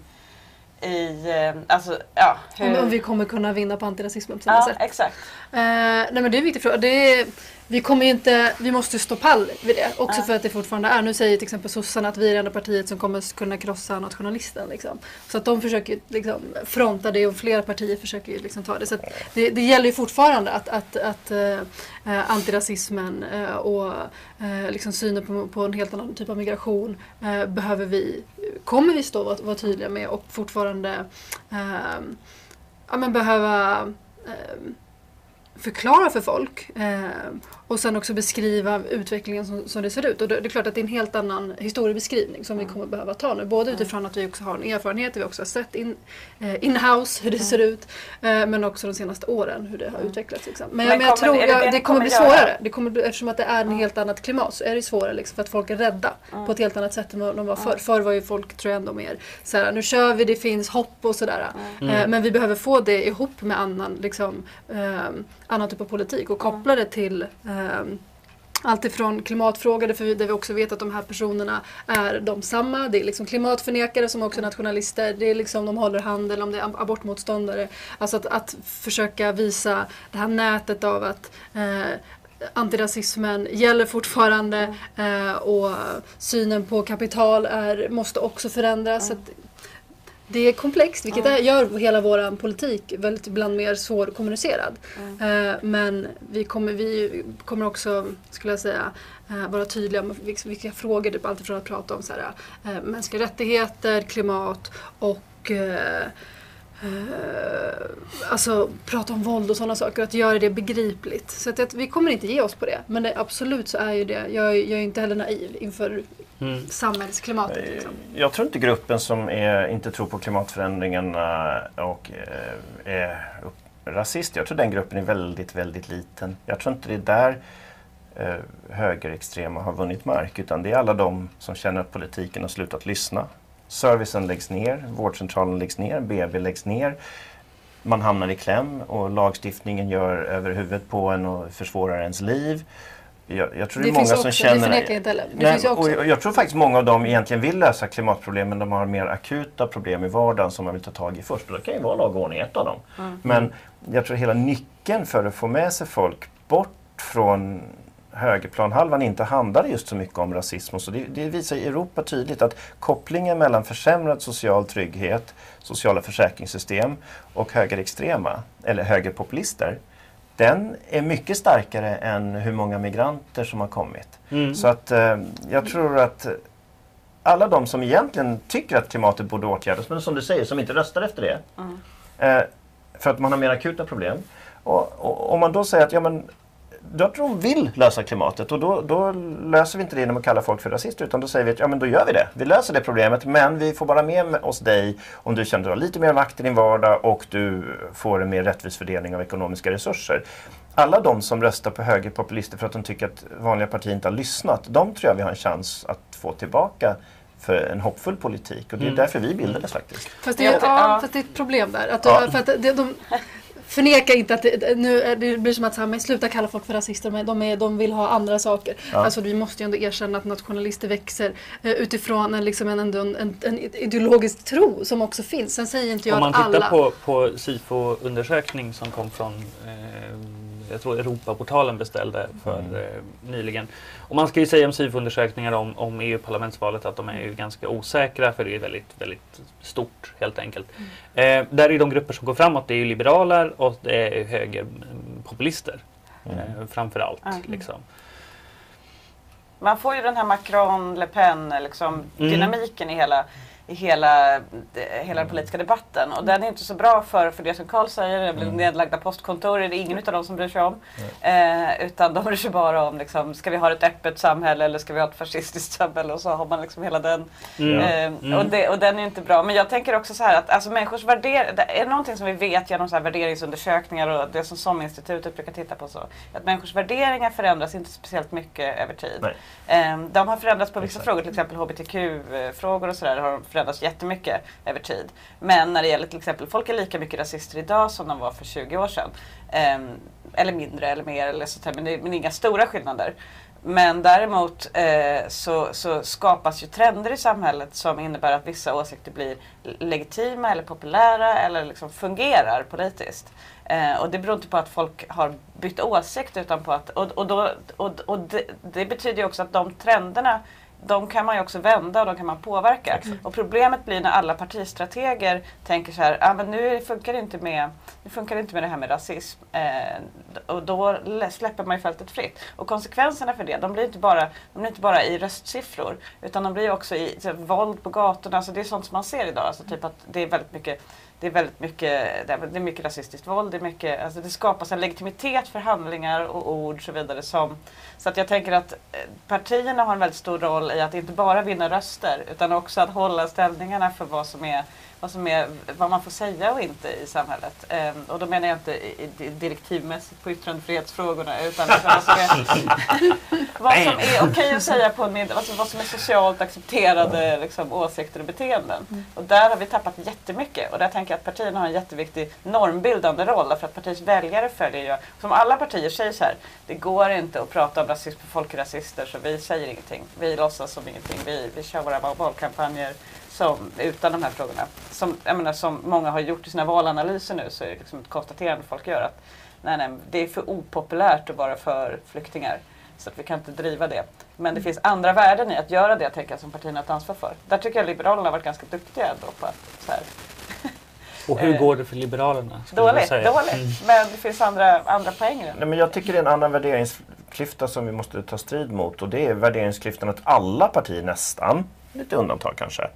i, eh, alltså ja, Om, hur... om vi kommer kunna vinna på antirasismen på samma Ja, sätt. exakt. Eh, nej men det är en viktig fråga. Det är, vi kommer inte, vi måste stå pall vid det. Också Ja. för att det fortfarande är, nu säger till exempel sossarna att vi är det enda partiet som kommer kunna krossa nationalisten. Liksom. Så att de försöker liksom, fronta det och flera partier försöker ju liksom, ta det. Så det, det gäller ju fortfarande att, att, att eh, antirasismen eh, och eh, liksom synen på, på en helt annan typ av migration eh, behöver vi, kommer vi stå vara, vara tydliga med och fortfarande eh, ja, men behöva eh, förklara för folk eh, och sen också beskriva utvecklingen som, som det ser ut. Och det, det är klart att det är en helt annan historiebeskrivning som vi kommer behöva ta nu. Både utifrån att vi också har en erfarenhet, vi också har sett in, eh, in-house hur det ser ut, eh, men också de senaste åren hur det har utvecklats. Liksom. Men, Men jag, men jag kommer- tror är det det kommer bli göra? svårare. Det kommer bli, eftersom att det är en helt annat klimat så är det svårare liksom, för att folk är rädda på ett helt annat sätt än vad de var förr. Förr var ju folk, tror jag, ändå mer såhär, nu kör vi, det finns hopp och sådär. Eh, men vi behöver få det ihop med annan, liksom, ehm, annan typ av politik och koppla det till ehm, allt ifrån klimatfrågor där vi- också vet att de här personerna är de samma. Det är liksom klimatförnekare som också är nationalister. Det är liksom de håller handel, om det är ab- abortmotståndare. Alltså att, att försöka visa det här nätet av att eh, antirasismen gäller fortfarande eh, och synen på kapital är, måste också förändras. Att det är komplext vilket är, gör hela vår politik väldigt ibland mer svårkommunicerad. Eh, men vi kommer, vi kommer också, skulle jag säga, eh, vara tydliga med vilka, frågor, typ alltifrån att prata om så här, eh, mänskliga rättigheter, klimat och alltså prata om våld och sådana saker, att göra det begripligt. Så att, att vi kommer inte ge oss på det. Men det, absolut så är ju det, jag, är- jag är inte heller naiv inför Mm. samhällsklimatet. Liksom. Jag tror inte gruppen som är, inte tror på klimatförändringarna och eh, är rasist. Jag tror den gruppen är väldigt, väldigt liten. Jag tror inte det är där eh, högerextrema har vunnit mark utan det är alla de som känner att politiken har slutat lyssna. Servicen läggs ner, vårdcentralen läggs ner, BB läggs ner. Man hamnar i kläm och lagstiftningen gör över huvudet på en och försvårar ens liv. Jag, jag tror det, Det är många finns som också, känner... det inte heller. Det Nej, finns också. och jag, tror faktiskt många av dem egentligen vill lösa klimatproblem men de har mer akuta problem i vardagen som man vill ta tag i först. Och det kan ju vara lag och ordning ett av dem. Men jag tror hela nyckeln för att få med sig folk bort från högerplanhalvan inte handlar just så mycket om rasism. Och så det, det visar i Europa tydligt att kopplingen mellan försämrad social trygghet, sociala försäkringssystem och högerextrema, eller högerpopulister, den är mycket starkare än hur många migranter som har kommit. Mm. Så att eh, jag tror att alla de som egentligen tycker att klimatet borde åtgärdas, men som du säger, som inte röstar efter det. Eh, för att man har mer akuta problem. Och, och om man då säger att ja, men, jag tror de vill lösa klimatet och då, då löser vi inte det genom att kalla folk för rasister utan då säger vi att ja, men då gör vi det. Vi löser det problemet men vi får bara med oss dig om du känner att du har lite mer makt i din vardag och du får en mer rättvis fördelning av ekonomiska resurser. Alla de som röstar på högerpopulister för att de tycker att vanliga partier inte har lyssnat, de tror jag vi har en chans att få tillbaka för en hoppfull politik och det är därför vi bildades faktiskt. Fast det, är, ja, ja. fast det är ett problem där. Att, Ja. för att det, de förnekar inte att det, nu, är- det blir som att så här, men sluta kalla folk för rasister, men de, är, de vill ha andra saker. Ja. Alltså vi måste ju ändå erkänna att nationalister växer eh, utifrån en, liksom en, en, en, en ideologisk tro som också finns. Sen säger inte jag Om man att tittar alla... på, på SIFO-undersökning som kom från eh, jag tror Europaportalen beställde för Mm. eh, nyligen. Och man ska ju säga om SIFO-undersökningar om, om EU-parlamentsvalet att de är ju ganska osäkra för det är väldigt, väldigt stort helt enkelt. Eh, där är de grupper som går framåt, det är ju liberaler och det är högerpopulister. Eh, framförallt. Mm. Liksom. Man får ju den här Macron-Le Pen liksom, Mm. dynamiken i hela, i hela, de- hela den politiska debatten. Och den är inte så bra för, för det som Carl säger, det blir Mm. nedlagda postkontor, det är ingen av dem som bryr sig om. Eh, utan de bryr sig bara om, liksom, ska vi ha ett öppet samhälle eller ska vi ha ett fascistiskt samhälle? Och så har man liksom hela den. Mm. Eh, Mm. och, det, och den är inte bra. Men jag tänker också så här att alltså, människors värdering, det är någonting som vi vet genom så här värderingsundersökningar och det som SOM-institutet brukar titta på så. Att människors värderingar förändras inte speciellt mycket över tid. Eh, de har förändrats på vissa Exakt. frågor, till exempel hbtq-frågor och sådär förändrats jättemycket över tid. Men när det gäller till exempel, folk är lika mycket rasister idag som de var för 20 år sedan. Um, eller mindre eller mer eller sånt här, men det, men inga stora skillnader. Men däremot eh, så, så skapas ju trender i samhället som innebär att vissa åsikter blir legitima eller populära eller liksom fungerar politiskt. Eh, och det beror inte på att folk har bytt åsikt utan på att, och, och, då, och, och det, det betyder ju också att de trenderna de kan man ju också vända och de kan man påverka. Mm. Och problemet blir när alla partistrateger tänker så här, ah, men nu funkar det inte med, nu funkar det, inte med det här med rasism. Eh, och då släpper man ju fältet fritt. Och konsekvenserna för det, de blir inte bara, de blir inte bara i röstsiffror utan de blir också i så, våld på gatorna. Alltså, det är sånt som man ser idag. Alltså, typ att det är väldigt mycket det är väldigt mycket, det är mycket rasistiskt våld. Det, är mycket, alltså det skapas en legitimitet för handlingar och ord och så vidare. Som, så att jag tänker att eh, partierna har en väldigt stor roll i att inte bara vinna röster utan också att hålla ställningarna för vad som är vad, som är, vad man får säga och inte i samhället. Um, och då menar jag inte i, i, direktivmässigt på yttrandefrihetsfrågorna utan vad som är, vad som är okej att säga på en middag, alltså vad som är socialt accepterade liksom, åsikter och beteenden. Mm. Och där har vi tappat jättemycket och där tänker jag att partierna har en jätteviktig normbildande roll för att partiets väljare följer ju, som alla partier säger så här, det går inte att prata om rasism för folk är rasister så vi säger ingenting. Vi låtsas som ingenting, vi, vi kör våra valkampanjer som, utan de här frågorna. Som, jag menar, som många har gjort i sina valanalyser nu så är det liksom ett konstaterande folk gör att nej, nej, det är för opopulärt att vara för flyktingar. Så att vi kan inte driva det. Men det finns andra värden i att göra det tänker jag, som partierna har ett ansvar för. Där tycker jag Liberalerna har varit ganska duktiga ändå på att så här, och hur går det för Liberalerna? Dåligt, dåligt. Mm. Men det finns andra, andra poänger. Nej, men jag tycker det är en annan värderingsklyfta som vi måste ta strid mot och det är värderingsklyftan att alla partier nästan, lite undantag kanske,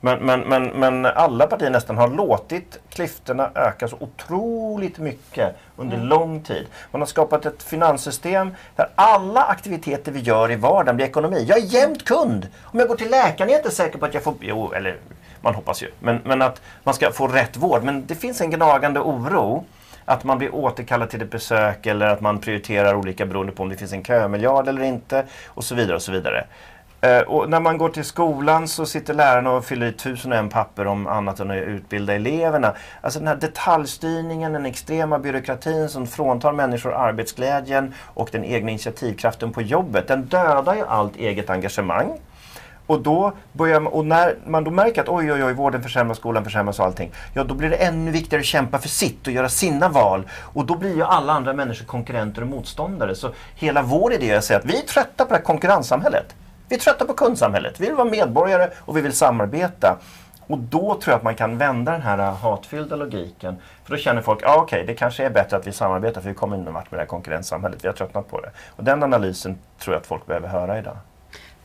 men, men, men, men alla partier nästan har låtit klyftorna öka så otroligt mycket under mm. lång tid. Man har skapat ett finanssystem där alla aktiviteter vi gör i vardagen blir ekonomi. Jag är jämt kund. Om jag går till läkaren är jag inte säker på att jag får... Jo, eller man hoppas ju. Men, men att man ska få rätt vård. Men det finns en gnagande oro att man blir återkallad till ett besök eller att man prioriterar olika beroende på om det finns en kömiljard eller inte och så vidare. och så vidare. Eh, och när man går till skolan så sitter lärarna och fyller i tusen och en papper om annat än att utbilda eleverna. Alltså den här detaljstyrningen, den extrema byråkratin som fråntar människor arbetsglädjen och den egna initiativkraften på jobbet. Den dödar ju allt eget engagemang. Och, då börjar man, och när man då märker att oj, oj, oj, vården försämras, skolan försämras och allting. Ja, då blir det ännu viktigare att kämpa för sitt och göra sina val. Och då blir ju alla andra människor konkurrenter och motståndare. Så hela vår idé är att säga att vi är trötta på det här konkurrenssamhället. Vi är trötta på kundsamhället. Vi vill vara medborgare och vi vill samarbeta. Och då tror jag att man kan vända den här hatfyllda logiken. För då känner folk, ja ah, okej, okay, det kanske är bättre att vi samarbetar för vi kommer inte vart med det här konkurrenssamhället. Vi har tröttnat på det. Och den analysen tror jag att folk behöver höra idag.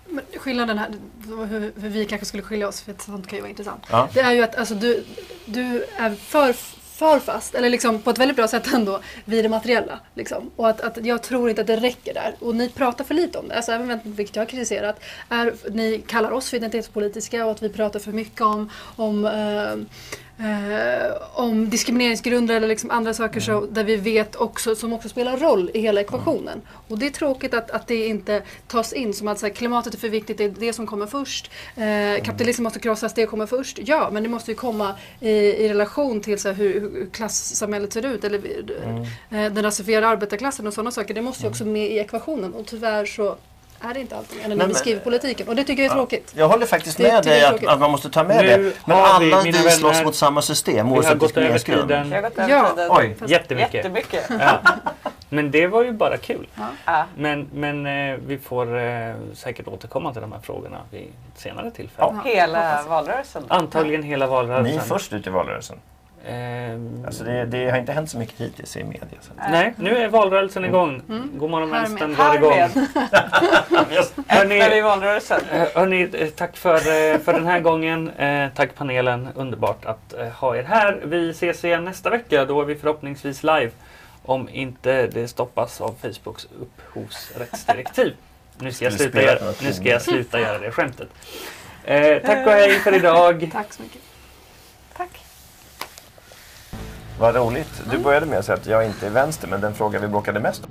Men skillnaden här, hur, hur, vi kanske skulle skilja oss, för sånt kan ju vara intressant. Ja. Det är ju att alltså, du, du är för för fast, eller liksom på ett väldigt bra sätt ändå, vid det materiella. Liksom. Och att, att jag tror inte att det räcker där. Och ni pratar för lite om det. Alltså, även vilket jag har kritiserat. Är, ni kallar oss för identitetspolitiska och att vi pratar för mycket om, om eh, eh, om diskrimineringsgrunder eller liksom andra saker så, mm. där vi vet också, som också spelar roll i hela ekvationen. Och det är tråkigt att, att det inte tas in som att så här, klimatet är för viktigt, det är det som kommer först. Eh, mm. kapitalismen måste krossas, det kommer först. Ja, men det måste ju komma i, i relation till så här, hur, hur klassamhället ser ut eller mm. eh, den rasifierade arbetarklassen och sådana saker. Det måste ju också med i ekvationen och tyvärr så är det inte alltid när ni beskriver politiken. Och det tycker jag är tråkigt. Jag håller faktiskt med det dig att, att, man måste ta med nu det. Men alla vi, vi slåss mot samma system oavsett diskrimineringsgrund. Vi har gått över tiden. Oj. Jättemycket. Jättemycket. Ja. Men det var ju bara kul. Ja. Men, men eh, vi får eh, säkert återkomma till de här frågorna vid senare tillfälle. Ja. Hela valrörelsen? Antagligen hela valrörelsen. Ni är först ut i valrörelsen. Um, alltså det, det, har inte hänt så mycket hittills i media. Så. Nej, nu är valrörelsen igång. Mm. mm. Godmorgon vänstern drar igång. hörni, i valrörelsen. Eh, hörni, eh, tack för, eh, för den här gången. Tack panelen, underbart att ha er här. Vi ses igen nästa vecka. Då är vi förhoppningsvis live. Om inte det stoppas av Facebooks upphovsrättsdirektiv. Nu ska, jag sluta, göra, nu ska jag sluta göra det skämtet. Eh, tack och hej för idag. Tack så mycket. Vad roligt. Du började med att säga att jag inte är vänster, men den fråga vi bråkade mest om